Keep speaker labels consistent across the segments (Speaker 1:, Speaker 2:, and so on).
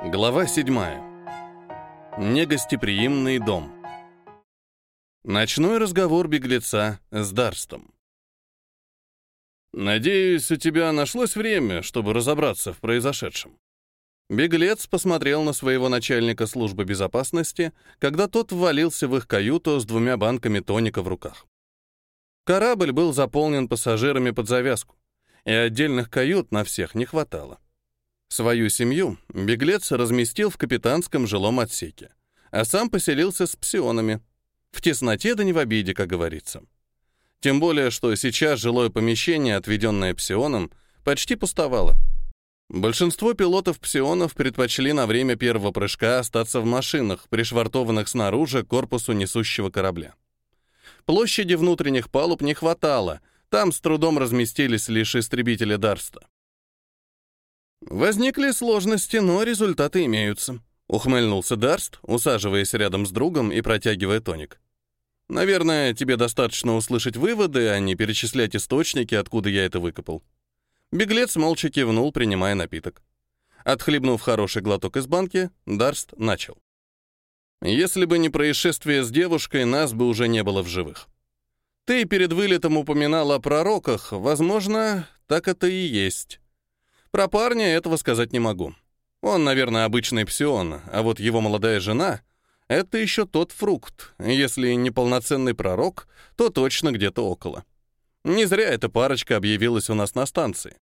Speaker 1: Глава 7. Негостеприимный дом. Ночной разговор беглеца с Дарстом. «Надеюсь, у тебя нашлось время, чтобы разобраться в произошедшем». Беглец посмотрел на своего начальника службы безопасности, когда тот ввалился в их каюту с двумя банками тоника в руках. Корабль был заполнен пассажирами под завязку, и отдельных кают на всех не хватало. Свою семью беглец разместил в капитанском жилом отсеке, а сам поселился с псионами. В тесноте да не в обиде, как говорится. Тем более, что сейчас жилое помещение, отведенное псионом, почти пустовало. Большинство пилотов-псионов предпочли на время первого прыжка остаться в машинах, пришвартованных снаружи к корпусу несущего корабля. Площади внутренних палуб не хватало, там с трудом разместились лишь истребители Дарста. «Возникли сложности, но результаты имеются», — ухмыльнулся Дарст, усаживаясь рядом с другом и протягивая тоник. «Наверное, тебе достаточно услышать выводы, а не перечислять источники, откуда я это выкопал». Беглец молча кивнул, принимая напиток. Отхлебнув хороший глоток из банки, Дарст начал. «Если бы не происшествие с девушкой, нас бы уже не было в живых. Ты перед вылетом упоминал о пророках, возможно, так это и есть». Про парня этого сказать не могу. Он, наверное, обычный псион, а вот его молодая жена — это еще тот фрукт. Если не полноценный пророк, то точно где-то около. Не зря эта парочка объявилась у нас на станции.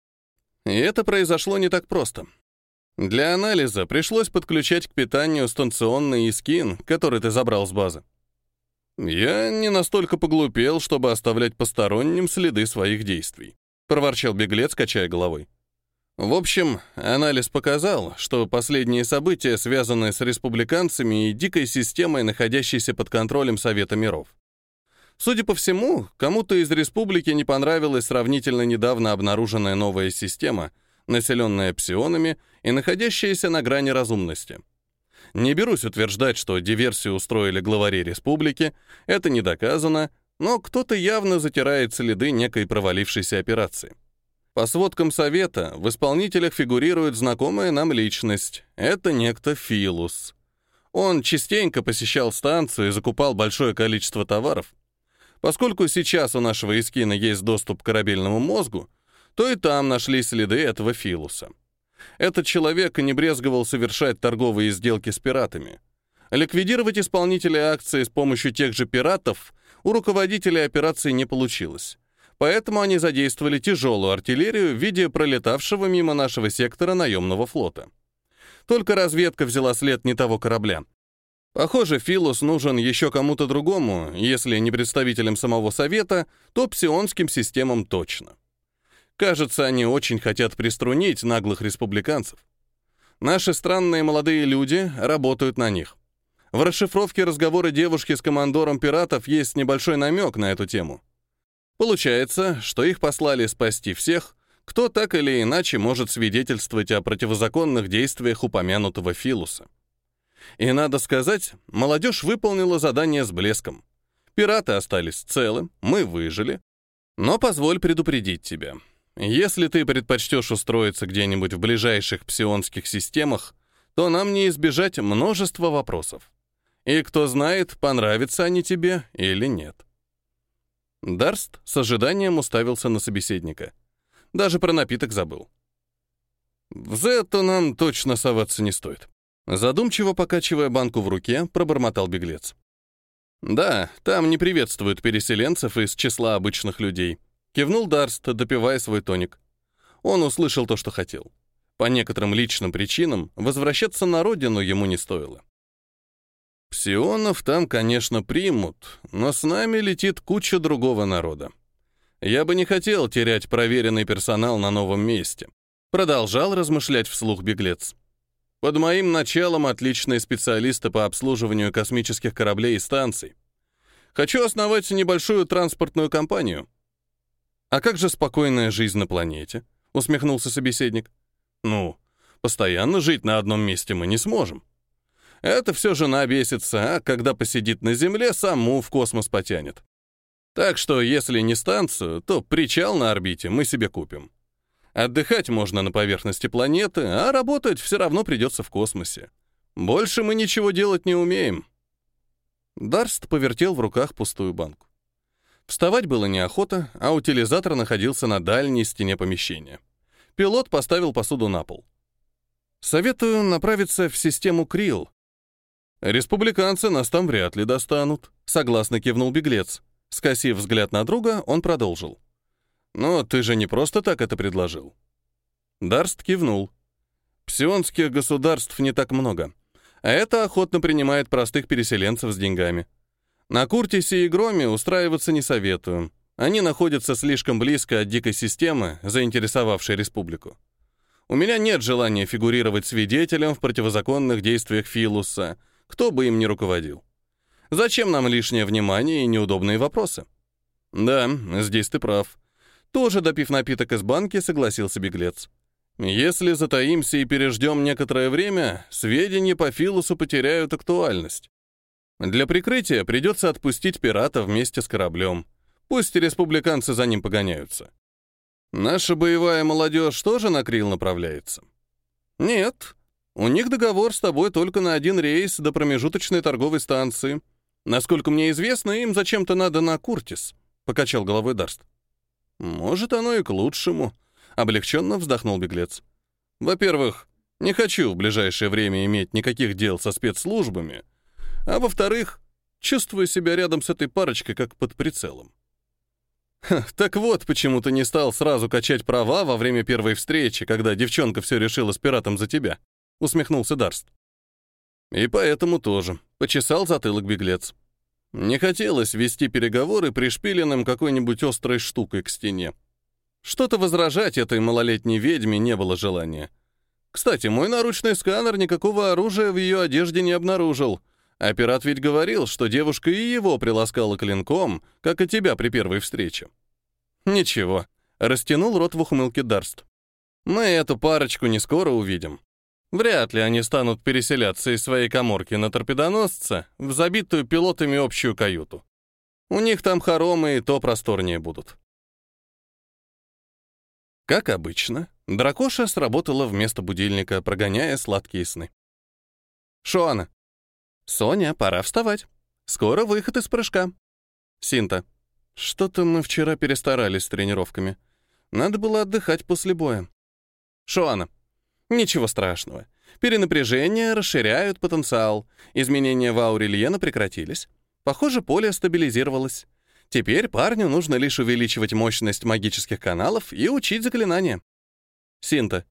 Speaker 1: И это произошло не так просто. Для анализа пришлось подключать к питанию станционный искин, который ты забрал с базы. Я не настолько поглупел, чтобы оставлять посторонним следы своих действий, проворчал беглец, качая головой. В общем, анализ показал, что последние события связаны с республиканцами и дикой системой, находящейся под контролем Совета миров. Судя по всему, кому-то из республики не понравилась сравнительно недавно обнаруженная новая система, населенная псионами и находящаяся на грани разумности. Не берусь утверждать, что диверсию устроили главари республики, это не доказано, но кто-то явно затирает следы некой провалившейся операции. По сводкам совета, в исполнителях фигурирует знакомая нам личность. Это некто Филус. Он частенько посещал станцию и закупал большое количество товаров. Поскольку сейчас у нашего Искина есть доступ к корабельному мозгу, то и там нашли следы этого Филуса. Этот человек не брезговал совершать торговые сделки с пиратами. Ликвидировать исполнителей акции с помощью тех же пиратов у руководителей операции не получилось поэтому они задействовали тяжелую артиллерию в виде пролетавшего мимо нашего сектора наемного флота. Только разведка взяла след не того корабля. Похоже, Филус нужен еще кому-то другому, если не представителям самого Совета, то псионским системам точно. Кажется, они очень хотят приструнить наглых республиканцев. Наши странные молодые люди работают на них. В расшифровке разговора девушки с командором пиратов есть небольшой намек на эту тему. Получается, что их послали спасти всех, кто так или иначе может свидетельствовать о противозаконных действиях упомянутого Филуса. И надо сказать, молодежь выполнила задание с блеском. Пираты остались целы, мы выжили. Но позволь предупредить тебя. Если ты предпочтешь устроиться где-нибудь в ближайших псионских системах, то нам не избежать множества вопросов. И кто знает, понравятся они тебе или нет. Дарст с ожиданием уставился на собеседника. Даже про напиток забыл. «В зету нам точно соваться не стоит». Задумчиво покачивая банку в руке, пробормотал беглец. «Да, там не приветствуют переселенцев из числа обычных людей», кивнул Дарст, допивая свой тоник. Он услышал то, что хотел. По некоторым личным причинам возвращаться на родину ему не стоило. Псионов там, конечно, примут, но с нами летит куча другого народа. Я бы не хотел терять проверенный персонал на новом месте. Продолжал размышлять вслух беглец. Под моим началом отличные специалисты по обслуживанию космических кораблей и станций. Хочу основать небольшую транспортную компанию. А как же спокойная жизнь на планете? Усмехнулся собеседник. Ну, постоянно жить на одном месте мы не сможем. Это все жена бесится, а когда посидит на земле, саму в космос потянет. Так что, если не станцию, то причал на орбите мы себе купим. Отдыхать можно на поверхности планеты, а работать все равно придется в космосе. Больше мы ничего делать не умеем. Дарст повертел в руках пустую банку. Вставать было неохота, а утилизатор находился на дальней стене помещения. Пилот поставил посуду на пол. «Советую направиться в систему Крил. Республиканцы нас там вряд ли достанут», — согласно кивнул беглец. Скосив взгляд на друга, он продолжил. «Но ты же не просто так это предложил». Дарст кивнул. «Псионских государств не так много а это охотно принимает простых переселенцев с деньгами. На Куртисе и Громе устраиваться не советую. Они находятся слишком близко от дикой системы, заинтересовавшей республику. У меня нет желания фигурировать свидетелем в противозаконных действиях Филуса, кто бы им ни руководил. Зачем нам лишнее внимание и неудобные вопросы? Да, здесь ты прав. Тоже допив напиток из банки, согласился беглец. Если затаимся и переждем некоторое время, сведения по Филусу потеряют актуальность. Для прикрытия придется отпустить пирата вместе с кораблем. Пусть республиканцы за ним погоняются. Наша боевая молодежь тоже на Крил направляется? Нет. У них договор с тобой только на один рейс до промежуточной торговой станции. Насколько мне известно, им зачем-то надо на Куртис, — покачал головой Дарст. Может, оно и к лучшему, — Облегченно вздохнул беглец. Во-первых, не хочу в ближайшее время иметь никаких дел со спецслужбами. А во-вторых, чувствую себя рядом с этой парочкой как под прицелом. Ха, так вот, почему ты не стал сразу качать права во время первой встречи, когда девчонка все решила с пиратом за тебя, усмехнулся Дарст. И поэтому тоже, почесал затылок беглец. Не хотелось вести переговоры пришпиленным какой-нибудь острой штукой к стене. Что-то возражать этой малолетней ведьме не было желания. Кстати, мой наручный сканер никакого оружия в ее одежде не обнаружил. А пират ведь говорил, что девушка и его приласкала клинком, как и тебя при первой встрече. Ничего, растянул рот в ухмылке Дарст. Мы эту парочку не скоро увидим. Вряд ли они станут переселяться из своей коморки на торпедоносца в забитую пилотами общую каюту. У них там хоромы и то просторнее будут. Как обычно, дракоша сработала вместо будильника, прогоняя сладкие сны. Шоана. Соня, пора вставать. Скоро выход из прыжка. Синта. Что-то мы вчера перестарались с тренировками. Надо было отдыхать после боя. Шоана. Ничего страшного. Перенапряжение расширяют потенциал. Изменения в ауре прекратились. Похоже, поле стабилизировалось. Теперь парню нужно лишь увеличивать мощность магических каналов и учить заклинания. Синта.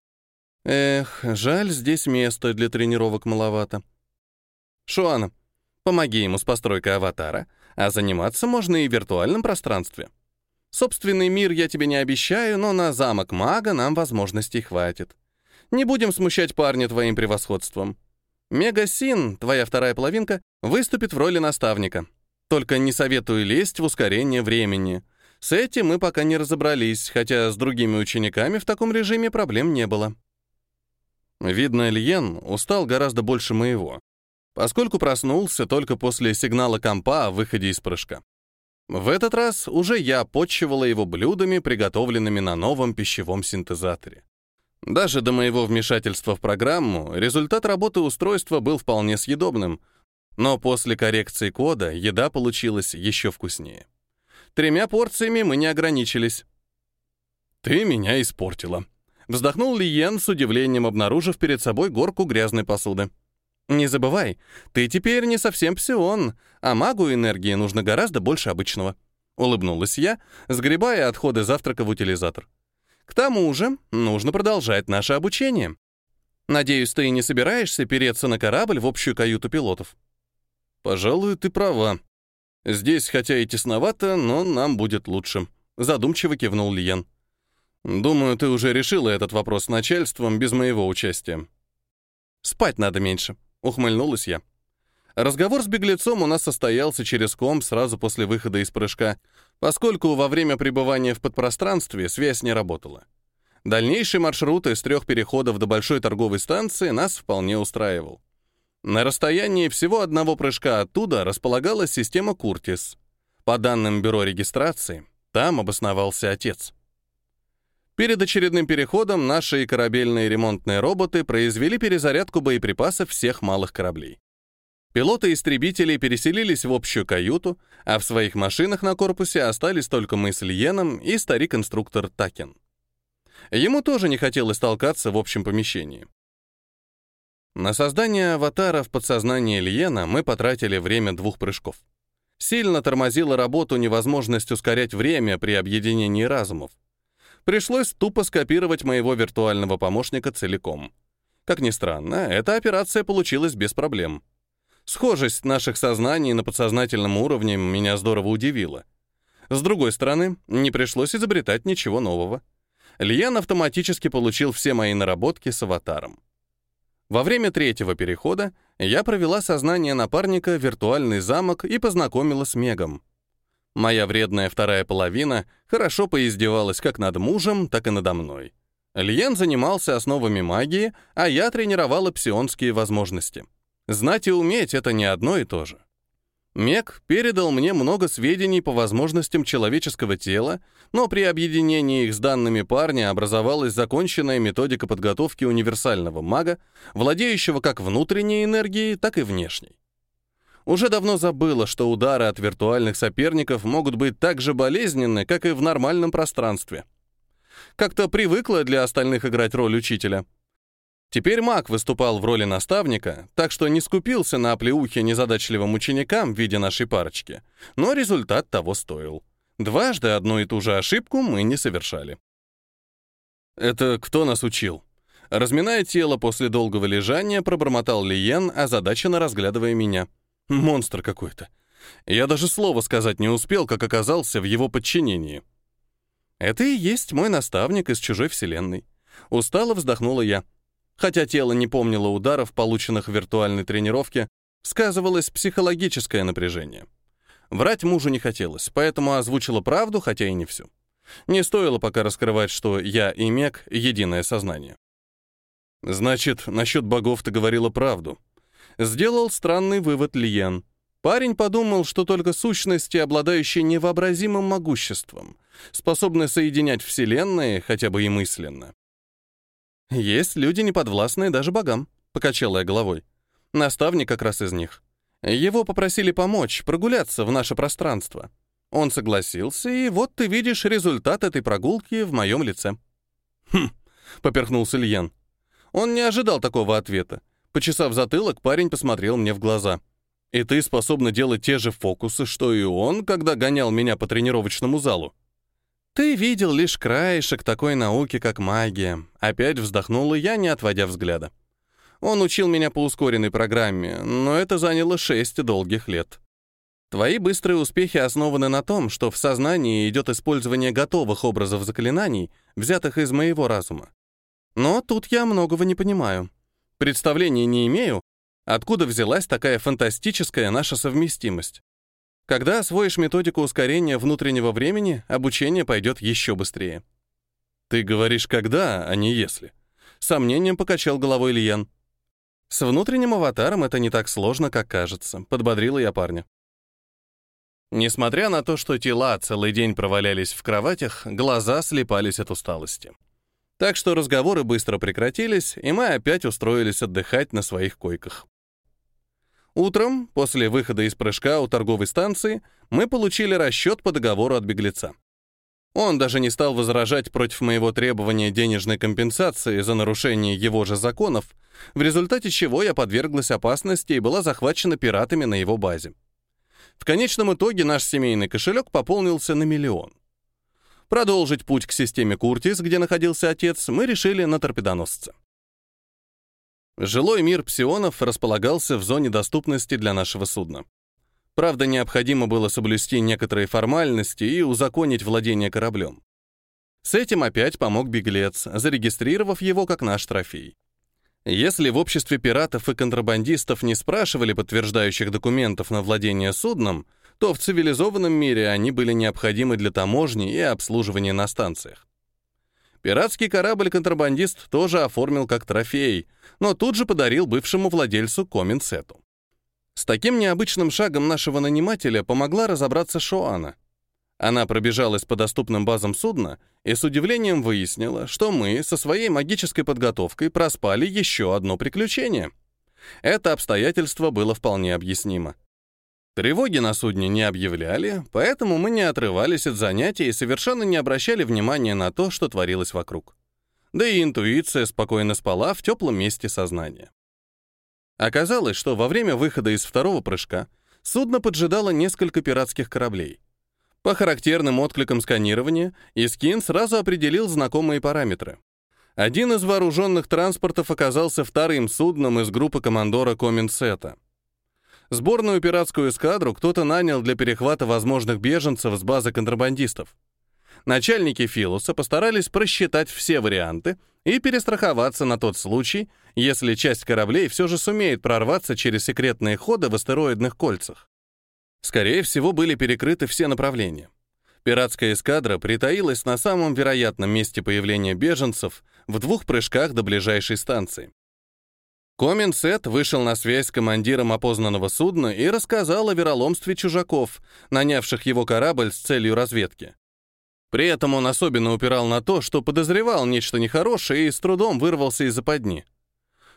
Speaker 1: Эх, жаль, здесь места для тренировок маловато. Шуана. Помоги ему с постройкой аватара, а заниматься можно и в виртуальном пространстве. Собственный мир я тебе не обещаю, но на замок мага нам возможностей хватит. Не будем смущать парня твоим превосходством. Мегасин, твоя вторая половинка, выступит в роли наставника. Только не советую лезть в ускорение времени. С этим мы пока не разобрались, хотя с другими учениками в таком режиме проблем не было. Видно, Лиен устал гораздо больше моего, поскольку проснулся только после сигнала компа о выходе из прыжка. В этот раз уже я подчивала его блюдами, приготовленными на новом пищевом синтезаторе. Даже до моего вмешательства в программу результат работы устройства был вполне съедобным — но после коррекции кода еда получилась еще вкуснее. Тремя порциями мы не ограничились. «Ты меня испортила», — вздохнул Лиен с удивлением, обнаружив перед собой горку грязной посуды. «Не забывай, ты теперь не совсем псион, а магу энергии нужно гораздо больше обычного», — улыбнулась я, сгребая отходы завтрака в утилизатор. «К тому же нужно продолжать наше обучение. Надеюсь, ты не собираешься переться на корабль в общую каюту пилотов?» «Пожалуй, ты права. Здесь хотя и тесновато, но нам будет лучше», — задумчиво кивнул Лиен. «Думаю, ты уже решила этот вопрос с начальством без моего участия». «Спать надо меньше», — ухмыльнулась я. Разговор с беглецом у нас состоялся через ком сразу после выхода из прыжка, поскольку во время пребывания в подпространстве связь не работала. Дальнейший маршрут из трех переходов до большой торговой станции нас вполне устраивал. На расстоянии всего одного прыжка оттуда располагалась система Куртис. По данным бюро регистрации, там обосновался отец. Перед очередным переходом наши корабельные ремонтные роботы произвели перезарядку боеприпасов всех малых кораблей. Пилоты истребителей переселились в общую каюту, а в своих машинах на корпусе остались только мы с Льеном и старик-инструктор Такен. Ему тоже не хотелось толкаться в общем помещении. На создание аватара в подсознании Льена мы потратили время двух прыжков. Сильно тормозила работу невозможность ускорять время при объединении разумов. Пришлось тупо скопировать моего виртуального помощника целиком. Как ни странно, эта операция получилась без проблем. Схожесть наших сознаний на подсознательном уровне меня здорово удивила. С другой стороны, не пришлось изобретать ничего нового. Льен автоматически получил все мои наработки с аватаром. Во время третьего перехода я провела сознание напарника в виртуальный замок и познакомила с Мегом. Моя вредная вторая половина хорошо поиздевалась как над мужем, так и надо мной. Льен занимался основами магии, а я тренировала псионские возможности. Знать и уметь — это не одно и то же. Мег передал мне много сведений по возможностям человеческого тела, но при объединении их с данными парня образовалась законченная методика подготовки универсального мага, владеющего как внутренней энергией, так и внешней. Уже давно забыла, что удары от виртуальных соперников могут быть так же болезненны, как и в нормальном пространстве. Как-то привыкла для остальных играть роль учителя — Теперь маг выступал в роли наставника, так что не скупился на оплеухи незадачливым ученикам в виде нашей парочки, но результат того стоил. Дважды одну и ту же ошибку мы не совершали. «Это кто нас учил?» Разминая тело после долгого лежания, пробормотал Лиен, озадаченно разглядывая меня. «Монстр какой-то. Я даже слова сказать не успел, как оказался в его подчинении». «Это и есть мой наставник из чужой вселенной». Устало вздохнула я. Хотя тело не помнило ударов, полученных в виртуальной тренировке, сказывалось психологическое напряжение. Врать мужу не хотелось, поэтому озвучила правду, хотя и не всю. Не стоило пока раскрывать, что я и Мек — единое сознание. «Значит, насчет богов ты говорила правду». Сделал странный вывод Лиен. Парень подумал, что только сущности, обладающие невообразимым могуществом, способны соединять вселенные, хотя бы и мысленно. «Есть люди, неподвластные даже богам», — покачала я головой. «Наставник как раз из них. Его попросили помочь, прогуляться в наше пространство. Он согласился, и вот ты видишь результат этой прогулки в моем лице». «Хм», — поперхнулся Ильян. Он не ожидал такого ответа. Почесав затылок, парень посмотрел мне в глаза. «И ты способна делать те же фокусы, что и он, когда гонял меня по тренировочному залу?» «Ты видел лишь краешек такой науки, как магия», — опять вздохнула я, не отводя взгляда. «Он учил меня по ускоренной программе, но это заняло шесть долгих лет. Твои быстрые успехи основаны на том, что в сознании идет использование готовых образов заклинаний, взятых из моего разума. Но тут я многого не понимаю. Представления не имею, откуда взялась такая фантастическая наша совместимость. Когда освоишь методику ускорения внутреннего времени, обучение пойдет еще быстрее. Ты говоришь «когда», а не «если». Сомнением покачал головой Ильян. С внутренним аватаром это не так сложно, как кажется, подбодрила я парня. Несмотря на то, что тела целый день провалялись в кроватях, глаза слепались от усталости. Так что разговоры быстро прекратились, и мы опять устроились отдыхать на своих койках. Утром, после выхода из прыжка у торговой станции, мы получили расчет по договору от беглеца. Он даже не стал возражать против моего требования денежной компенсации за нарушение его же законов, в результате чего я подверглась опасности и была захвачена пиратами на его базе. В конечном итоге наш семейный кошелек пополнился на миллион. Продолжить путь к системе Куртис, где находился отец, мы решили на торпедоносце. Жилой мир псионов располагался в зоне доступности для нашего судна. Правда, необходимо было соблюсти некоторые формальности и узаконить владение кораблем. С этим опять помог беглец, зарегистрировав его как наш трофей. Если в обществе пиратов и контрабандистов не спрашивали подтверждающих документов на владение судном, то в цивилизованном мире они были необходимы для таможни и обслуживания на станциях. Пиратский корабль-контрабандист тоже оформил как трофей, но тут же подарил бывшему владельцу Коминсету. С таким необычным шагом нашего нанимателя помогла разобраться Шоана. Она пробежалась по доступным базам судна и с удивлением выяснила, что мы со своей магической подготовкой проспали еще одно приключение. Это обстоятельство было вполне объяснимо. Тревоги на судне не объявляли, поэтому мы не отрывались от занятий и совершенно не обращали внимания на то, что творилось вокруг. Да и интуиция спокойно спала в теплом месте сознания. Оказалось, что во время выхода из второго прыжка судно поджидало несколько пиратских кораблей. По характерным откликам сканирования Искин сразу определил знакомые параметры. Один из вооруженных транспортов оказался вторым судном из группы командора Коминсета. Сборную пиратскую эскадру кто-то нанял для перехвата возможных беженцев с базы контрабандистов. Начальники Филуса постарались просчитать все варианты и перестраховаться на тот случай, если часть кораблей все же сумеет прорваться через секретные ходы в астероидных кольцах. Скорее всего, были перекрыты все направления. Пиратская эскадра притаилась на самом вероятном месте появления беженцев в двух прыжках до ближайшей станции. Коминсет вышел на связь с командиром опознанного судна и рассказал о вероломстве чужаков, нанявших его корабль с целью разведки. При этом он особенно упирал на то, что подозревал нечто нехорошее и с трудом вырвался из западни.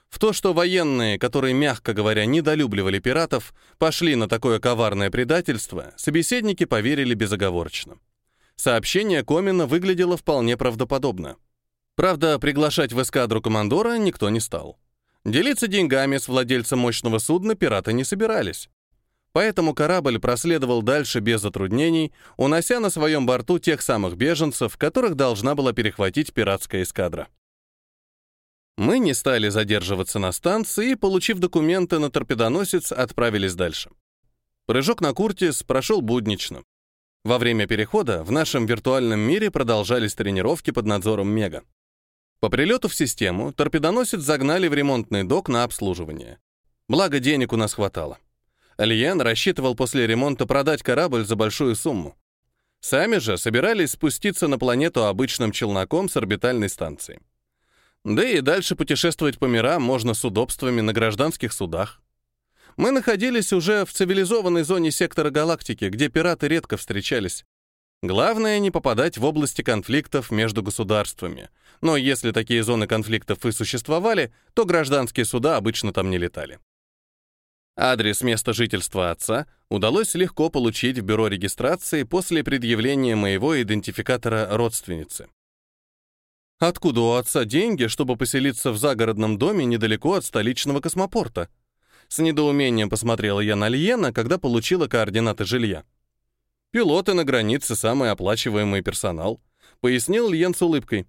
Speaker 1: В то, что военные, которые, мягко говоря, недолюбливали пиратов, пошли на такое коварное предательство, собеседники поверили безоговорочно. Сообщение Комина выглядело вполне правдоподобно. Правда, приглашать в эскадру командора никто не стал. Делиться деньгами с владельцем мощного судна пираты не собирались. Поэтому корабль проследовал дальше без затруднений, унося на своем борту тех самых беженцев, которых должна была перехватить пиратская эскадра. Мы не стали задерживаться на станции и, получив документы на торпедоносец, отправились дальше. Прыжок на Куртис прошел буднично. Во время перехода в нашем виртуальном мире продолжались тренировки под надзором Мега. По прилету в систему торпедоносец загнали в ремонтный док на обслуживание. Благо, денег у нас хватало. Альен рассчитывал после ремонта продать корабль за большую сумму. Сами же собирались спуститься на планету обычным челноком с орбитальной станции. Да и дальше путешествовать по мирам можно с удобствами на гражданских судах. Мы находились уже в цивилизованной зоне сектора галактики, где пираты редко встречались. Главное не попадать в области конфликтов между государствами. Но если такие зоны конфликтов и существовали, то гражданские суда обычно там не летали. Адрес места жительства отца удалось легко получить в бюро регистрации после предъявления моего идентификатора родственницы. Откуда у отца деньги, чтобы поселиться в загородном доме недалеко от столичного космопорта? С недоумением посмотрела я на Льена, когда получила координаты жилья. Пилоты на границе — самый оплачиваемый персонал, пояснил Льен с улыбкой.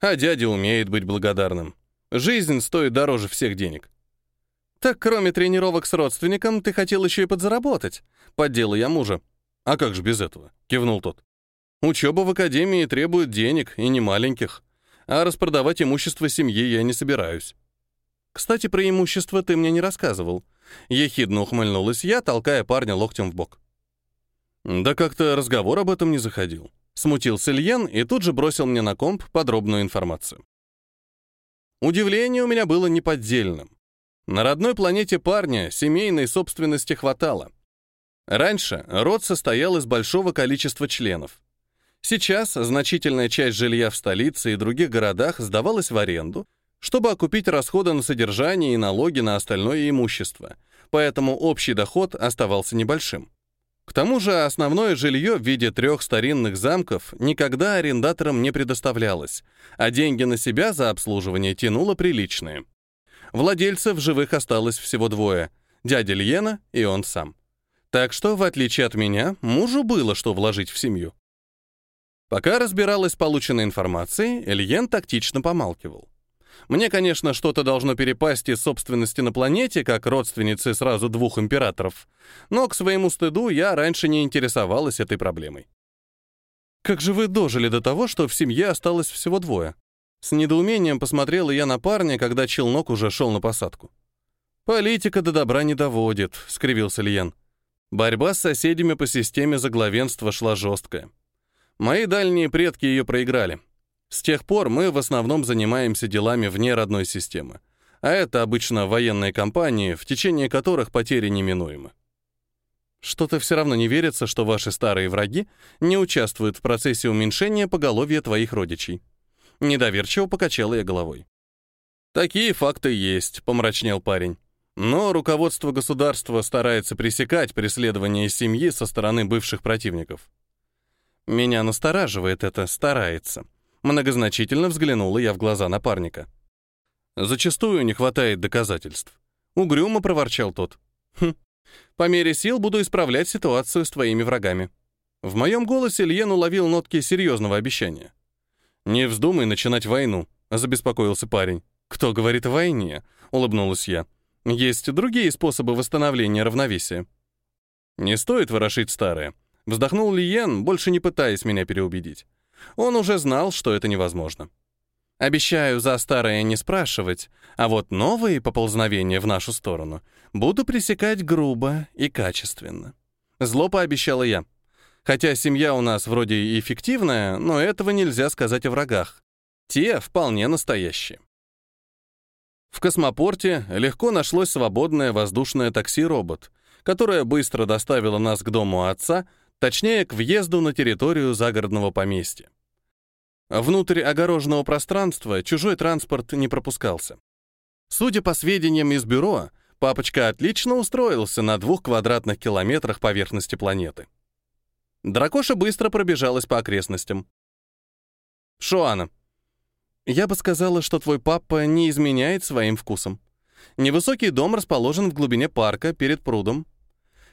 Speaker 1: А дядя умеет быть благодарным. Жизнь стоит дороже всех денег. Так кроме тренировок с родственником, ты хотел еще и подзаработать. Подделал я мужа. А как же без этого? Кивнул тот. Учеба в академии требует денег, и не маленьких. А распродавать имущество семьи я не собираюсь. Кстати, про имущество ты мне не рассказывал. Ехидно ухмыльнулась я, толкая парня локтем в бок. Да как-то разговор об этом не заходил. Смутился Ильян и тут же бросил мне на комп подробную информацию. Удивление у меня было неподдельным. На родной планете парня семейной собственности хватало. Раньше род состоял из большого количества членов. Сейчас значительная часть жилья в столице и других городах сдавалась в аренду, чтобы окупить расходы на содержание и налоги на остальное имущество, поэтому общий доход оставался небольшим. К тому же основное жилье в виде трех старинных замков никогда арендаторам не предоставлялось, а деньги на себя за обслуживание тянуло приличные. Владельцев живых осталось всего двое — дядя Льена и он сам. Так что, в отличие от меня, мужу было что вложить в семью. Пока разбиралась полученной информацией, Эльен тактично помалкивал. Мне, конечно, что-то должно перепасть из собственности на планете, как родственницы сразу двух императоров, но к своему стыду я раньше не интересовалась этой проблемой. «Как же вы дожили до того, что в семье осталось всего двое?» С недоумением посмотрела я на парня, когда челнок уже шел на посадку. «Политика до добра не доводит», — скривился Льен. Борьба с соседями по системе заглавенства шла жесткая. Мои дальние предки ее проиграли. С тех пор мы в основном занимаемся делами вне родной системы. А это обычно военные компании, в течение которых потери неминуемы. Что-то все равно не верится, что ваши старые враги не участвуют в процессе уменьшения поголовья твоих родичей. Недоверчиво покачала я головой. Такие факты есть, помрачнел парень. Но руководство государства старается пресекать преследование семьи со стороны бывших противников. Меня настораживает это «старается». Многозначительно взглянула я в глаза напарника. Зачастую не хватает доказательств. Угрюмо проворчал тот. Хм, по мере сил буду исправлять ситуацию с твоими врагами. В моем голосе Льен уловил нотки серьезного обещания. «Не вздумай начинать войну», — забеспокоился парень. «Кто говорит о войне?» — улыбнулась я. «Есть другие способы восстановления равновесия». «Не стоит ворошить старое», — вздохнул Лиен, больше не пытаясь меня переубедить. Он уже знал, что это невозможно. Обещаю за старое не спрашивать, а вот новые поползновения в нашу сторону буду пресекать грубо и качественно. Зло пообещала я. Хотя семья у нас вроде и эффективная, но этого нельзя сказать о врагах. Те вполне настоящие. В космопорте легко нашлось свободное воздушное такси-робот, которое быстро доставило нас к дому отца, точнее, к въезду на территорию загородного поместья. Внутрь огороженного пространства чужой транспорт не пропускался. Судя по сведениям из бюро, папочка отлично устроился на двух квадратных километрах поверхности планеты. Дракоша быстро пробежалась по окрестностям. «Шоана, я бы сказала, что твой папа не изменяет своим вкусом. Невысокий дом расположен в глубине парка перед прудом.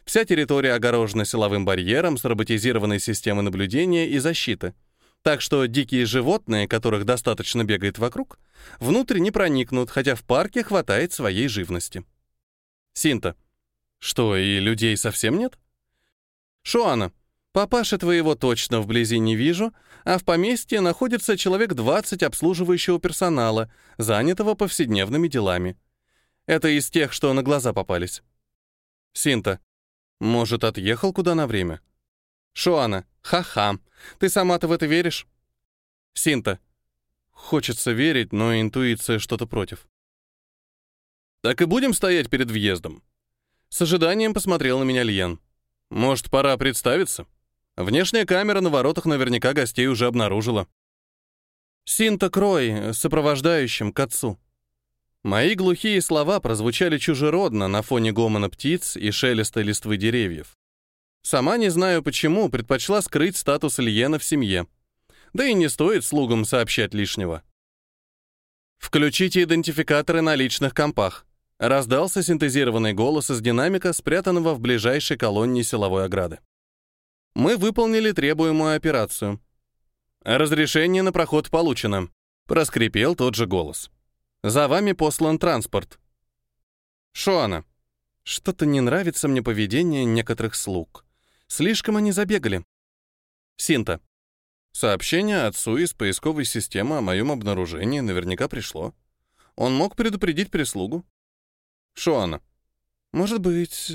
Speaker 1: Вся территория огорожена силовым барьером с роботизированной системой наблюдения и защиты — так что дикие животные, которых достаточно бегает вокруг, внутрь не проникнут, хотя в парке хватает своей живности. Синта. Что, и людей совсем нет? Шуана. Папаши твоего точно вблизи не вижу, а в поместье находится человек 20 обслуживающего персонала, занятого повседневными делами. Это из тех, что на глаза попались. Синта. Может, отъехал куда на время? Шуана. Ха-ха. Ты сама-то в это веришь? Синта. Хочется верить, но интуиция что-то против. Так и будем стоять перед въездом. С ожиданием посмотрел на меня Льен. Может, пора представиться? Внешняя камера на воротах наверняка гостей уже обнаружила. Синта Крой, сопровождающим к отцу. Мои глухие слова прозвучали чужеродно на фоне гомона птиц и шелеста листвы деревьев. Сама не знаю почему, предпочла скрыть статус Ильена в семье. Да и не стоит слугам сообщать лишнего. «Включите идентификаторы на личных компах», — раздался синтезированный голос из динамика, спрятанного в ближайшей колонне силовой ограды. Мы выполнили требуемую операцию. «Разрешение на проход получено», — проскрипел тот же голос. «За вами послан транспорт». «Шоана, что-то не нравится мне поведение некоторых слуг». Слишком они забегали. Синта. Сообщение отцу из поисковой системы о моем обнаружении наверняка пришло. Он мог предупредить прислугу. Шоана. Может быть,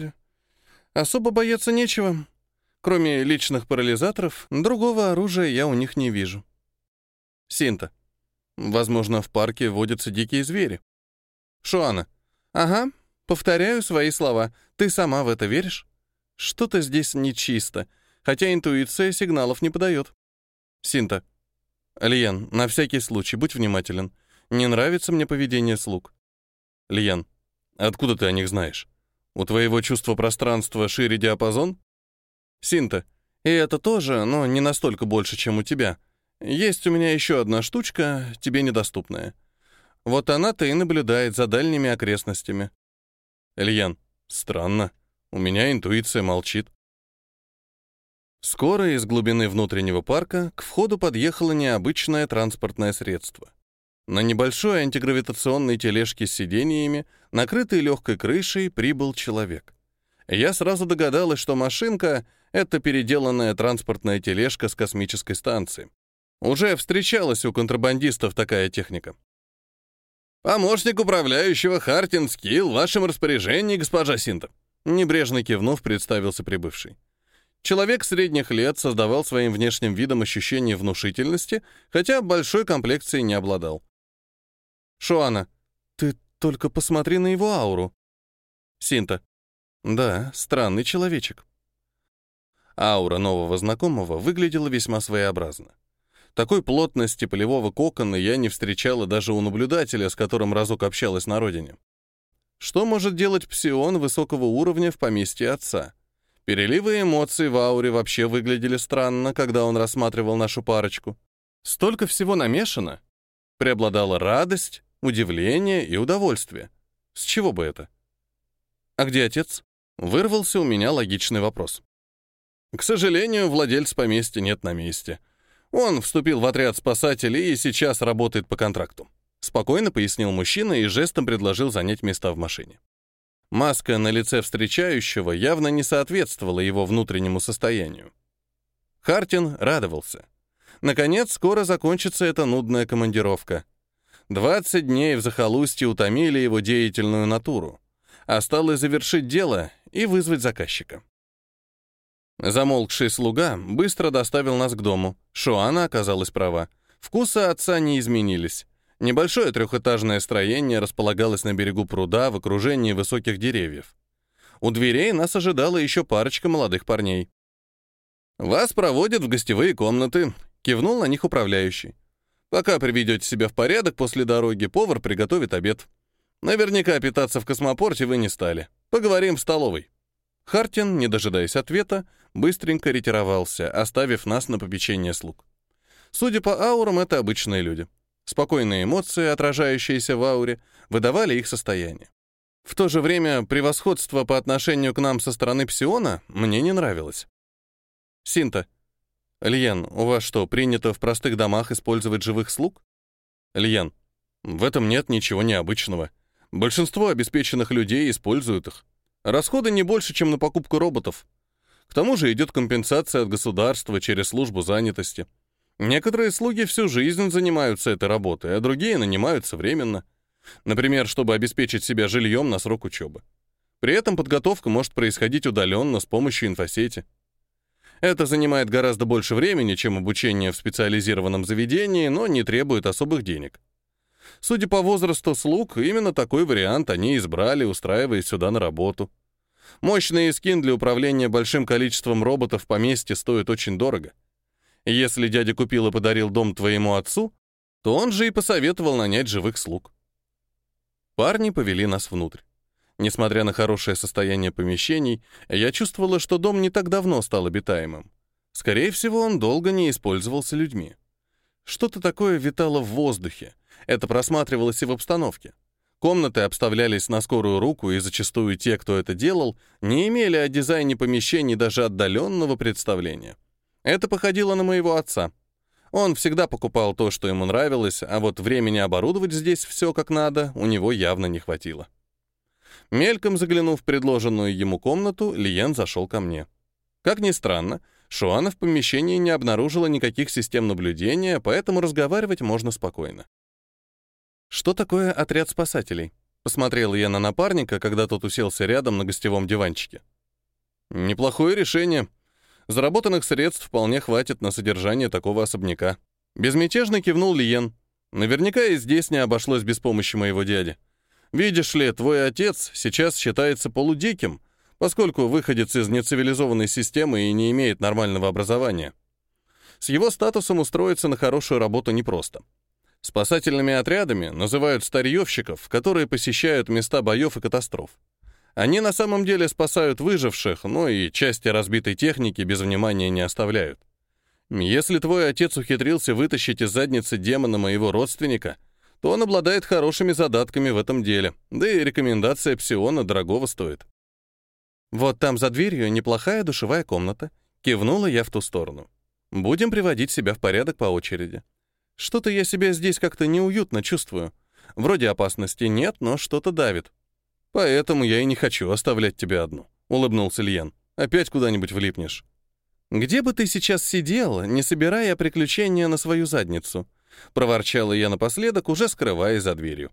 Speaker 1: особо бояться нечего. Кроме личных парализаторов, другого оружия я у них не вижу. Синта. Возможно, в парке водятся дикие звери. Шуана. Ага, повторяю свои слова. Ты сама в это веришь? Что-то здесь нечисто, хотя интуиция сигналов не подает. Синта. Лиен, на всякий случай, будь внимателен. Не нравится мне поведение слуг. Лиен. Откуда ты о них знаешь? У твоего чувства пространства шире диапазон? Синта. И это тоже, но не настолько больше, чем у тебя. Есть у меня еще одна штучка, тебе недоступная. Вот она-то и наблюдает за дальними окрестностями. Ильян. Странно. У меня интуиция молчит. Скоро из глубины внутреннего парка к входу подъехало необычное транспортное средство. На небольшой антигравитационной тележке с сидениями, накрытой легкой крышей, прибыл человек. Я сразу догадалась, что машинка — это переделанная транспортная тележка с космической станции. Уже встречалась у контрабандистов такая техника. «Помощник управляющего Хартин Скилл в вашем распоряжении, госпожа Синта», Небрежно кивнув, представился прибывший. Человек средних лет создавал своим внешним видом ощущение внушительности, хотя большой комплекцией не обладал. «Шуана, ты только посмотри на его ауру». Синта. «Да, странный человечек. Аура нового знакомого выглядела весьма своеобразно. Такой плотности полевого кокона я не встречала даже у наблюдателя, с которым разок общалась на родине. Что может делать псион высокого уровня в поместье отца? Переливы эмоций в ауре вообще выглядели странно, когда он рассматривал нашу парочку. Столько всего намешано. Преобладала радость, удивление и удовольствие. С чего бы это? «А где отец?» Вырвался у меня логичный вопрос. К сожалению, владельца поместья нет на месте. Он вступил в отряд спасателей и сейчас работает по контракту. Спокойно пояснил мужчина и жестом предложил занять места в машине. Маска на лице встречающего явно не соответствовала его внутреннему состоянию. Хартин радовался. Наконец, скоро закончится эта нудная командировка. 20 дней в захолустье утомили его деятельную натуру. Осталось завершить дело и вызвать заказчика. Замолкший слуга быстро доставил нас к дому. Шуана оказалась права. Вкусы отца не изменились. Небольшое трехэтажное строение располагалось на берегу пруда в окружении высоких деревьев. У дверей нас ожидала еще парочка молодых парней. «Вас проводят в гостевые комнаты», — кивнул на них управляющий. «Пока приведете себя в порядок после дороги, повар приготовит обед. Наверняка питаться в космопорте вы не стали. Поговорим в столовой». Хартин, не дожидаясь ответа, быстренько ретировался, оставив нас на попечение слуг. Судя по аурам, это обычные люди. Спокойные эмоции, отражающиеся в ауре, выдавали их состояние. В то же время превосходство по отношению к нам со стороны Псиона мне не нравилось. Синта. Льен, у вас что, принято в простых домах использовать живых слуг? Льен. В этом нет ничего необычного. Большинство обеспеченных людей используют их. Расходы не больше, чем на покупку роботов. К тому же идет компенсация от государства через службу занятости. Некоторые слуги всю жизнь занимаются этой работой, а другие нанимаются временно. Например, чтобы обеспечить себя жильем на срок учебы. При этом подготовка может происходить удаленно с помощью инфосети. Это занимает гораздо больше времени, чем обучение в специализированном заведении, но не требует особых денег. Судя по возрасту слуг, именно такой вариант они избрали, устраиваясь сюда на работу. Мощный скин для управления большим количеством роботов в поместье стоит очень дорого. Если дядя купил и подарил дом твоему отцу, то он же и посоветовал нанять живых слуг. Парни повели нас внутрь. Несмотря на хорошее состояние помещений, я чувствовала, что дом не так давно стал обитаемым. Скорее всего, он долго не использовался людьми. Что-то такое витало в воздухе, это просматривалось и в обстановке. Комнаты обставлялись на скорую руку, и зачастую те, кто это делал, не имели о дизайне помещений даже отдаленного представления. Это походило на моего отца. Он всегда покупал то, что ему нравилось, а вот времени оборудовать здесь все как надо у него явно не хватило. Мельком заглянув в предложенную ему комнату, Лиен зашел ко мне. Как ни странно, Шуана в помещении не обнаружила никаких систем наблюдения, поэтому разговаривать можно спокойно. «Что такое отряд спасателей?» Посмотрел я на напарника, когда тот уселся рядом на гостевом диванчике. «Неплохое решение. Заработанных средств вполне хватит на содержание такого особняка». Безмятежно кивнул Лиен. «Наверняка и здесь не обошлось без помощи моего дяди. Видишь ли, твой отец сейчас считается полудиким, поскольку выходец из нецивилизованной системы и не имеет нормального образования. С его статусом устроиться на хорошую работу непросто. Спасательными отрядами называют старьевщиков, которые посещают места боев и катастроф. Они на самом деле спасают выживших, но и части разбитой техники без внимания не оставляют. Если твой отец ухитрился вытащить из задницы демона моего родственника, то он обладает хорошими задатками в этом деле, да и рекомендация псиона дорогого стоит. Вот там за дверью неплохая душевая комната. Кивнула я в ту сторону. Будем приводить себя в порядок по очереди. Что-то я себя здесь как-то неуютно чувствую. Вроде опасности нет, но что-то давит. Поэтому я и не хочу оставлять тебя одну», — улыбнулся Льен. «Опять куда-нибудь влипнешь». «Где бы ты сейчас сидел, не собирая приключения на свою задницу?» — проворчала я напоследок, уже скрываясь за дверью.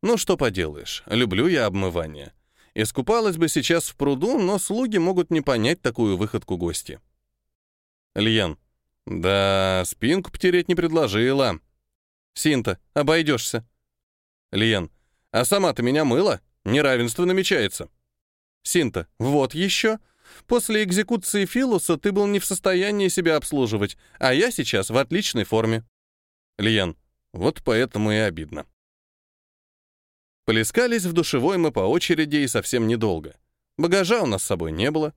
Speaker 1: «Ну что поделаешь, люблю я обмывание. Искупалась бы сейчас в пруду, но слуги могут не понять такую выходку гости». «Льен, да, спинку потереть не предложила. Синта, обойдешься. Лен, а сама ты меня мыла? Неравенство намечается. Синта, вот еще. После экзекуции Филуса ты был не в состоянии себя обслуживать, а я сейчас в отличной форме. Лиен, вот поэтому и обидно. Полискались в душевой мы по очереди и совсем недолго. Багажа у нас с собой не было.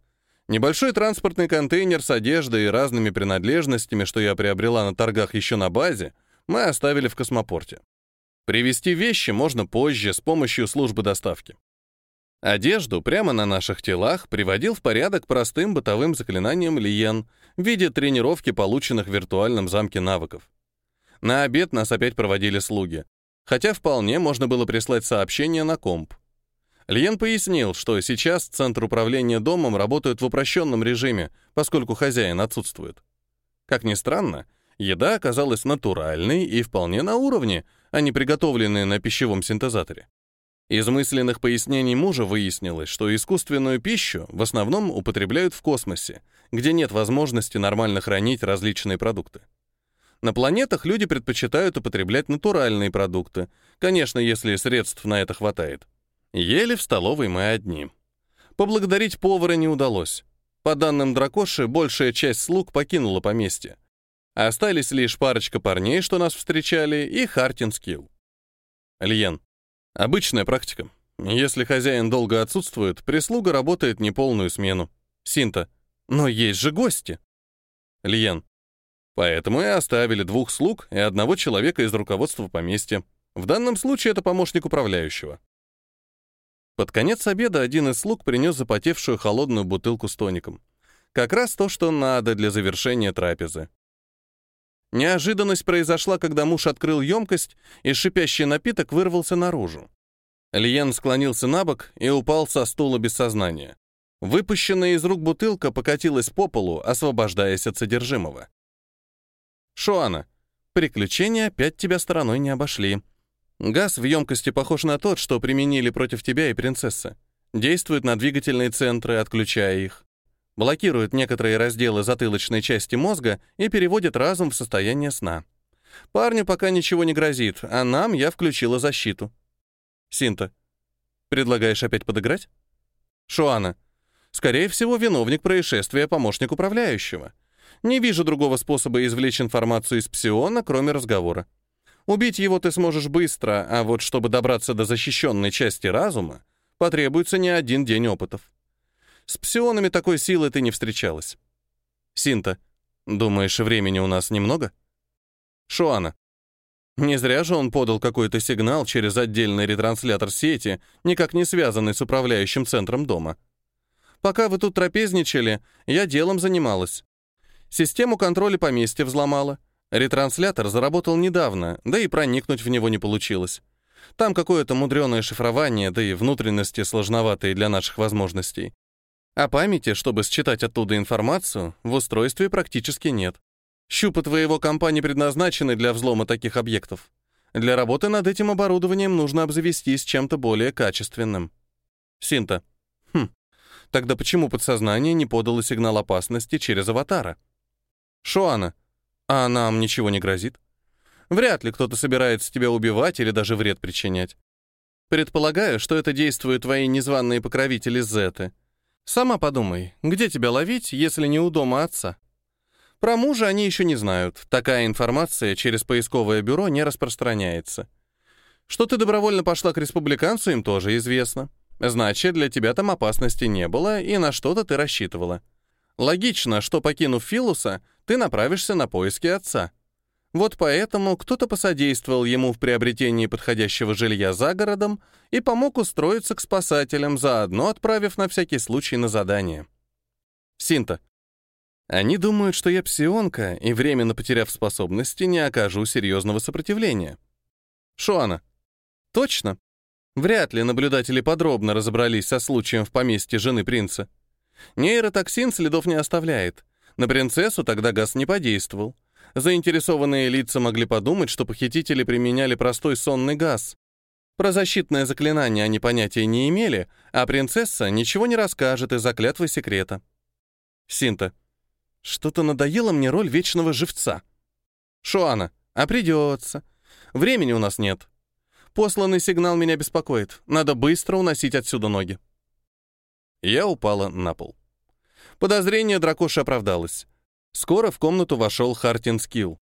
Speaker 1: Небольшой транспортный контейнер с одеждой и разными принадлежностями, что я приобрела на торгах еще на базе, мы оставили в космопорте. Привезти вещи можно позже с помощью службы доставки. Одежду прямо на наших телах приводил в порядок простым бытовым заклинанием Лиен в виде тренировки полученных в виртуальном замке навыков. На обед нас опять проводили слуги, хотя вполне можно было прислать сообщение на комп. Лиен пояснил, что сейчас Центр управления домом работает в упрощенном режиме, поскольку хозяин отсутствует. Как ни странно, еда оказалась натуральной и вполне на уровне, а не приготовленной на пищевом синтезаторе. Из мысленных пояснений мужа выяснилось, что искусственную пищу в основном употребляют в космосе, где нет возможности нормально хранить различные продукты. На планетах люди предпочитают употреблять натуральные продукты, конечно, если средств на это хватает. Ели в столовой мы одни. Поблагодарить повара не удалось. По данным Дракоши, большая часть слуг покинула поместье. Остались лишь парочка парней, что нас встречали, и Хартин. Льен, Обычная практика. Если хозяин долго отсутствует, прислуга работает неполную смену. Синта. Но есть же гости. Лиен. Поэтому и оставили двух слуг и одного человека из руководства поместья. В данном случае это помощник управляющего. Под конец обеда один из слуг принес запотевшую холодную бутылку с тоником. Как раз то, что надо для завершения трапезы. Неожиданность произошла, когда муж открыл емкость, и шипящий напиток вырвался наружу. Лиен склонился на бок и упал со стула без сознания. Выпущенная из рук бутылка покатилась по полу, освобождаясь от содержимого. «Шуана, приключения опять тебя стороной не обошли. Газ в емкости похож на тот, что применили против тебя и принцессы. Действует на двигательные центры, отключая их блокирует некоторые разделы затылочной части мозга и переводит разум в состояние сна. Парню пока ничего не грозит, а нам я включила защиту. Синта. Предлагаешь опять подыграть? Шуана. Скорее всего, виновник происшествия — помощник управляющего. Не вижу другого способа извлечь информацию из псиона, кроме разговора. Убить его ты сможешь быстро, а вот чтобы добраться до защищенной части разума, потребуется не один день опытов. С псионами такой силы ты не встречалась. Синта, думаешь, времени у нас немного? Шуана. Не зря же он подал какой-то сигнал через отдельный ретранслятор сети, никак не связанный с управляющим центром дома. Пока вы тут трапезничали, я делом занималась. Систему контроля поместья взломала. Ретранслятор заработал недавно, да и проникнуть в него не получилось. Там какое-то мудреное шифрование, да и внутренности сложноватые для наших возможностей. А памяти, чтобы считать оттуда информацию, в устройстве практически нет. Щупы твоего компа не предназначены для взлома таких объектов. Для работы над этим оборудованием нужно обзавестись чем-то более качественным. Синта. Хм. Тогда почему подсознание не подало сигнал опасности через аватара? Шуана. А нам ничего не грозит? Вряд ли кто-то собирается тебя убивать или даже вред причинять. Предполагаю, что это действуют твои незваные покровители Зеты — Сама подумай, где тебя ловить, если не у дома отца? Про мужа они еще не знают. Такая информация через поисковое бюро не распространяется. Что ты добровольно пошла к республиканцу, им тоже известно. Значит, для тебя там опасности не было, и на что-то ты рассчитывала. Логично, что, покинув Филуса, ты направишься на поиски отца. Вот поэтому кто-то посодействовал ему в приобретении подходящего жилья за городом и помог устроиться к спасателям, заодно отправив на всякий случай на задание. Синта. Они думают, что я псионка, и временно потеряв способности, не окажу серьезного сопротивления. Шуана. Точно. Вряд ли наблюдатели подробно разобрались со случаем в поместье жены принца. Нейротоксин следов не оставляет. На принцессу тогда газ не подействовал. Заинтересованные лица могли подумать, что похитители применяли простой сонный газ. Про защитное заклинание они понятия не имели, а принцесса ничего не расскажет из-за клятвы секрета. Синта. Что-то надоело мне роль вечного живца. Шуана. А придется. Времени у нас нет. Посланный сигнал меня беспокоит. Надо быстро уносить отсюда ноги. Я упала на пол. Подозрение дракоши оправдалось. Скоро в комнату вошел Хартин Скилл.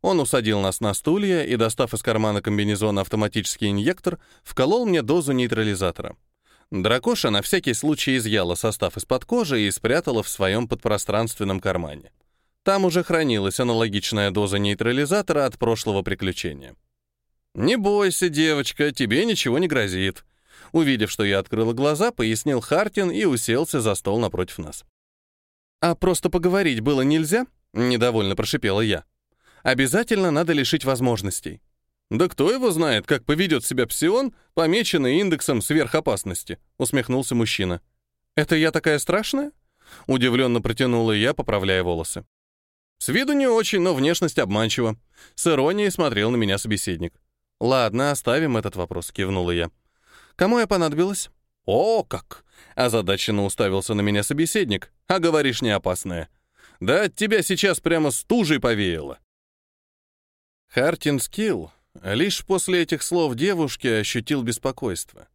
Speaker 1: Он усадил нас на стулья и, достав из кармана комбинезона автоматический инъектор, вколол мне дозу нейтрализатора. Дракоша на всякий случай изъяла состав из-под кожи и спрятала в своем подпространственном кармане. Там уже хранилась аналогичная доза нейтрализатора от прошлого приключения. «Не бойся, девочка, тебе ничего не грозит», Увидев, что я открыла глаза, пояснил Хартин и уселся за стол напротив нас. «А просто поговорить было нельзя?» — недовольно прошипела я. «Обязательно надо лишить возможностей». «Да кто его знает, как поведет себя псион, помеченный индексом сверхопасности?» — усмехнулся мужчина. «Это я такая страшная?» — удивленно протянула я, поправляя волосы. С виду не очень, но внешность обманчива. С иронией смотрел на меня собеседник. «Ладно, оставим этот вопрос», — кивнула я. «Кому я понадобилась?» «О, как!» — озадаченно уставился на меня собеседник. «А говоришь, не опасное. Да от тебя сейчас прямо стужей повеяло». Хартин Скилл лишь после этих слов девушки ощутил беспокойство.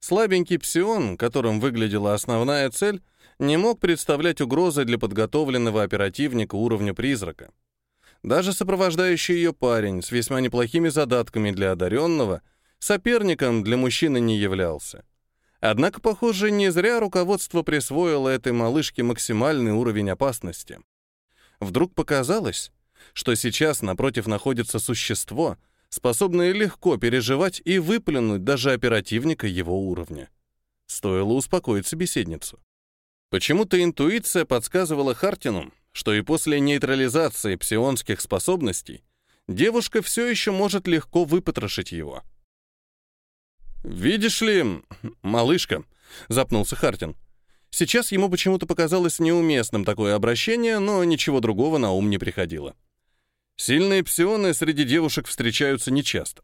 Speaker 1: Слабенький псион, которым выглядела основная цель, не мог представлять угрозы для подготовленного оперативника уровня призрака. Даже сопровождающий ее парень с весьма неплохими задатками для одаренного соперником для мужчины не являлся. Однако, похоже, не зря руководство присвоило этой малышке максимальный уровень опасности. Вдруг показалось, что сейчас напротив находится существо, способное легко переживать и выплюнуть даже оперативника его уровня. Стоило успокоить собеседницу. Почему-то интуиция подсказывала Хартину, что и после нейтрализации псионских способностей девушка все еще может легко выпотрошить его. «Видишь ли, малышка», — запнулся Хартин. Сейчас ему почему-то показалось неуместным такое обращение, но ничего другого на ум не приходило. Сильные псионы среди девушек встречаются нечасто.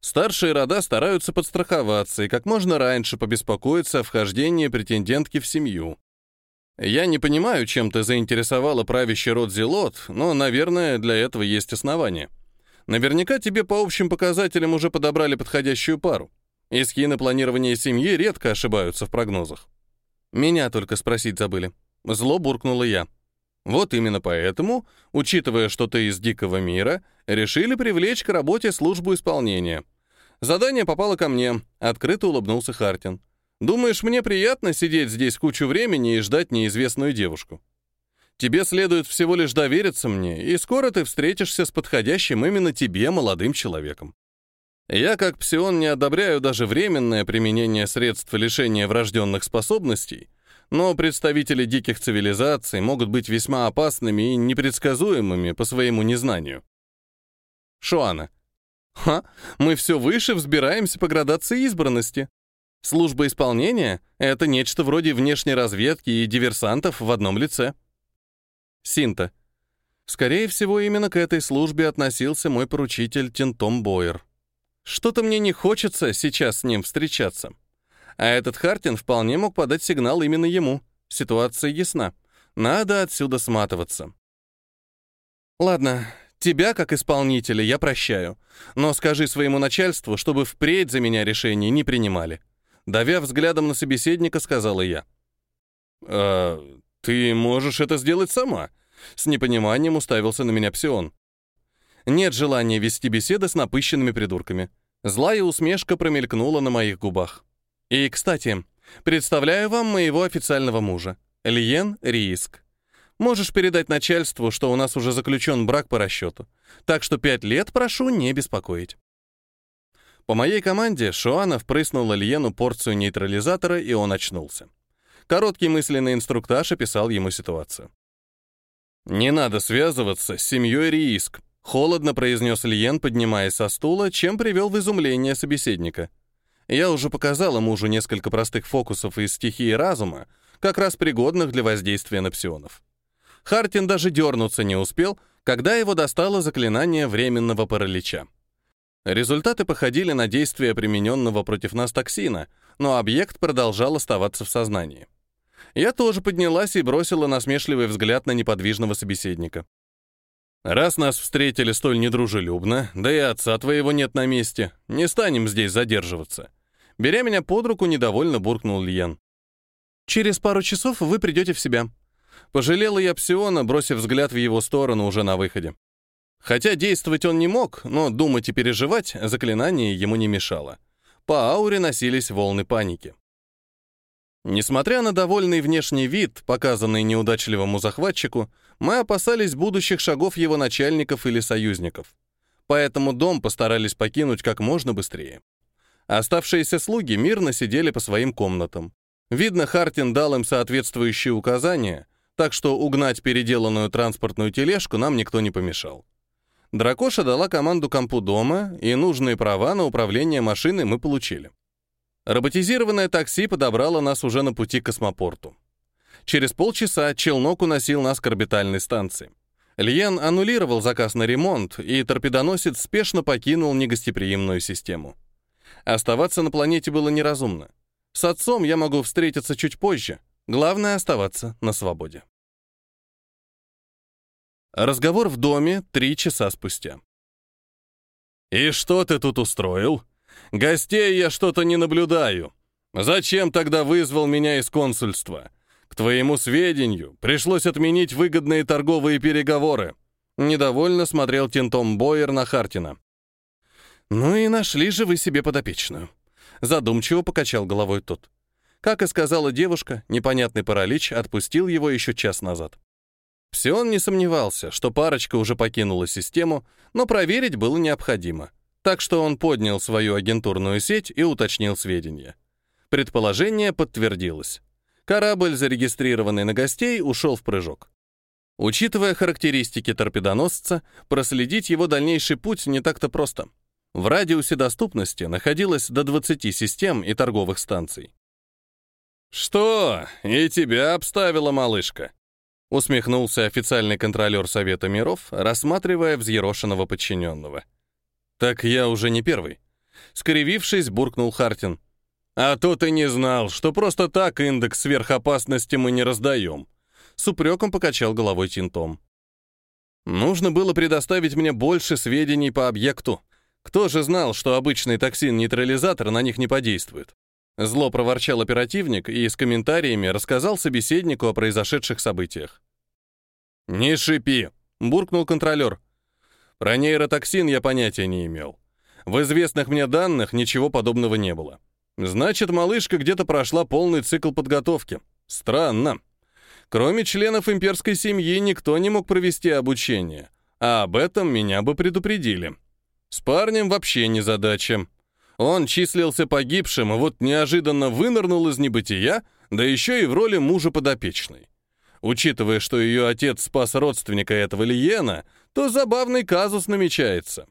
Speaker 1: Старшие рода стараются подстраховаться и как можно раньше побеспокоиться о вхождении претендентки в семью. Я не понимаю, чем ты заинтересовала правящий род Зелот, но, наверное, для этого есть основания. Наверняка тебе по общим показателям уже подобрали подходящую пару. Искины планирования семьи редко ошибаются в прогнозах. Меня только спросить забыли. Зло буркнула я. Вот именно поэтому, учитывая, что ты из дикого мира, решили привлечь к работе службу исполнения. Задание попало ко мне, открыто улыбнулся Хартин. Думаешь, мне приятно сидеть здесь кучу времени и ждать неизвестную девушку? Тебе следует всего лишь довериться мне, и скоро ты встретишься с подходящим именно тебе молодым человеком. Я, как псион, не одобряю даже временное применение средств лишения врожденных способностей, но представители диких цивилизаций могут быть весьма опасными и непредсказуемыми по своему незнанию. Шуана. Ха, мы все выше взбираемся по градации избранности. Служба исполнения — это нечто вроде внешней разведки и диверсантов в одном лице. Синта. Скорее всего, именно к этой службе относился мой поручитель Тинтом Бойер. Что-то мне не хочется сейчас с ним встречаться. А этот Хартин вполне мог подать сигнал именно ему. Ситуация ясна. Надо отсюда сматываться. Ладно, тебя, как исполнителя, я прощаю. Но скажи своему начальству, чтобы впредь за меня решения не принимали. Давя взглядом на собеседника, сказала я. «А ты можешь это сделать сама?» С непониманием уставился на меня Псион. Нет желания вести беседы с напыщенными придурками. Злая усмешка промелькнула на моих губах. И, кстати, представляю вам моего официального мужа, Лиен Риск. Можешь передать начальству, что у нас уже заключен брак по расчету. Так что пять лет прошу не беспокоить. По моей команде Шуана впрыснула Льену порцию нейтрализатора, и он очнулся. Короткий мысленный инструктаж описал ему ситуацию. «Не надо связываться с семьей Рииск», — холодно произнес Льен, поднимаясь со стула, чем привел в изумление собеседника. Я уже показала мужу несколько простых фокусов из стихии разума, как раз пригодных для воздействия на псионов. Хартин даже дернуться не успел, когда его достало заклинание временного паралича. Результаты походили на действие примененного против нас токсина, но объект продолжал оставаться в сознании. Я тоже поднялась и бросила насмешливый взгляд на неподвижного собеседника. «Раз нас встретили столь недружелюбно, да и отца твоего нет на месте, не станем здесь задерживаться». Беря меня под руку, недовольно буркнул Льен. «Через пару часов вы придете в себя». Пожалела я Псиона, бросив взгляд в его сторону уже на выходе. Хотя действовать он не мог, но думать и переживать заклинание ему не мешало. По ауре носились волны паники. Несмотря на довольный внешний вид, показанный неудачливому захватчику, мы опасались будущих шагов его начальников или союзников. Поэтому дом постарались покинуть как можно быстрее. Оставшиеся слуги мирно сидели по своим комнатам. Видно, Хартин дал им соответствующие указания, так что угнать переделанную транспортную тележку нам никто не помешал. Дракоша дала команду компу дома, и нужные права на управление машиной мы получили. Роботизированное такси подобрало нас уже на пути к космопорту. Через полчаса челнок уносил нас к орбитальной станции. Льен аннулировал заказ на ремонт, и торпедоносец спешно покинул негостеприимную систему. Оставаться на планете было неразумно. С отцом я могу встретиться чуть позже. Главное — оставаться на свободе. Разговор в доме три часа спустя. «И что ты тут устроил? Гостей я что-то не наблюдаю. Зачем тогда вызвал меня из консульства? К твоему сведению, пришлось отменить выгодные торговые переговоры». Недовольно смотрел Тинтом Бойер на Хартина. «Ну и нашли же вы себе подопечную». Задумчиво покачал головой тот. Как и сказала девушка, непонятный паралич отпустил его еще час назад. Псион не сомневался, что парочка уже покинула систему, но проверить было необходимо. Так что он поднял свою агентурную сеть и уточнил сведения. Предположение подтвердилось. Корабль, зарегистрированный на гостей, ушел в прыжок. Учитывая характеристики торпедоносца, проследить его дальнейший путь не так-то просто. В радиусе доступности находилось до 20 систем и торговых станций. «Что, и тебя обставила малышка?» Усмехнулся официальный контролер Совета миров, рассматривая взъерошенного подчиненного. «Так я уже не первый». Скривившись, буркнул Хартин. «А то ты не знал, что просто так индекс сверхопасности мы не раздаем». С упреком покачал головой Тинтом. «Нужно было предоставить мне больше сведений по объекту. Кто же знал, что обычный токсин-нейтрализатор на них не подействует?» Зло проворчал оперативник и с комментариями рассказал собеседнику о произошедших событиях. «Не шипи!» — буркнул контролер. «Про нейротоксин я понятия не имел. В известных мне данных ничего подобного не было. Значит, малышка где-то прошла полный цикл подготовки. Странно. Кроме членов имперской семьи никто не мог провести обучение, а об этом меня бы предупредили. С парнем вообще не задача. Он числился погибшим, и вот неожиданно вынырнул из небытия, да еще и в роли мужа подопечной. Учитывая, что ее отец спас родственника этого Лиена, то забавный казус намечается.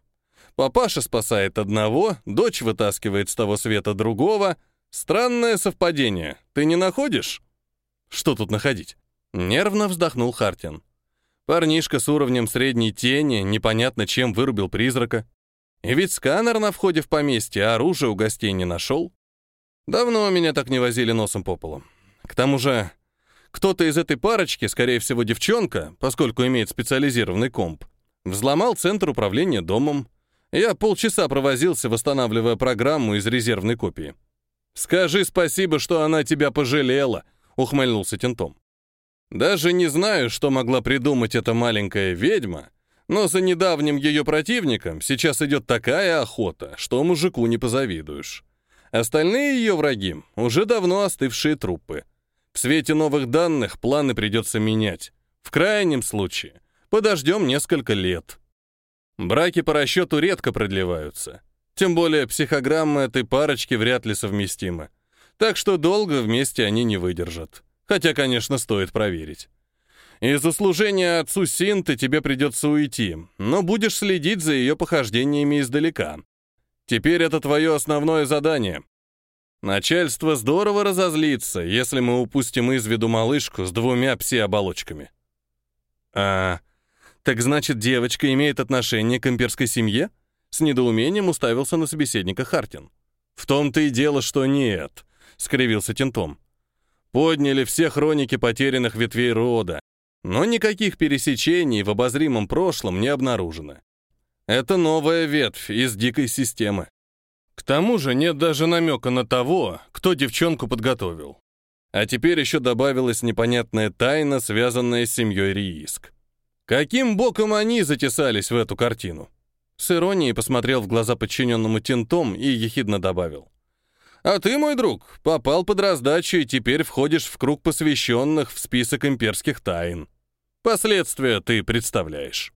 Speaker 1: Папаша спасает одного, дочь вытаскивает с того света другого. Странное совпадение. Ты не находишь? Что тут находить? Нервно вздохнул Хартин. Парнишка с уровнем средней тени непонятно чем вырубил призрака. И ведь сканер на входе в поместье, а оружие у гостей не нашел. Давно меня так не возили носом по полу. К тому же, кто-то из этой парочки, скорее всего девчонка, поскольку имеет специализированный комп, взломал центр управления домом. Я полчаса провозился, восстанавливая программу из резервной копии. «Скажи спасибо, что она тебя пожалела», — ухмыльнулся Тентом. «Даже не знаю, что могла придумать эта маленькая ведьма, но за недавним ее противником сейчас идет такая охота, что мужику не позавидуешь. Остальные ее враги — уже давно остывшие трупы. В свете новых данных планы придется менять. В крайнем случае подождем несколько лет. Браки по расчету редко продлеваются. Тем более психограммы этой парочки вряд ли совместимы. Так что долго вместе они не выдержат. Хотя, конечно, стоит проверить. Из услужения отцу Синты тебе придется уйти, но будешь следить за ее похождениями издалека. Теперь это твое основное задание. Начальство здорово разозлится, если мы упустим из виду малышку с двумя пси-оболочками. А, так значит, девочка имеет отношение к имперской семье? С недоумением уставился на собеседника Хартин. В том-то и дело, что нет, скривился Тинтом. Подняли все хроники потерянных ветвей рода, но никаких пересечений в обозримом прошлом не обнаружено. Это новая ветвь из дикой системы. К тому же нет даже намека на того, кто девчонку подготовил. А теперь еще добавилась непонятная тайна, связанная с семьей Рииск. Каким боком они затесались в эту картину? С иронией посмотрел в глаза подчиненному тентом и ехидно добавил. «А ты, мой друг, попал под раздачу и теперь входишь в круг посвященных в список имперских тайн. Последствия ты представляешь».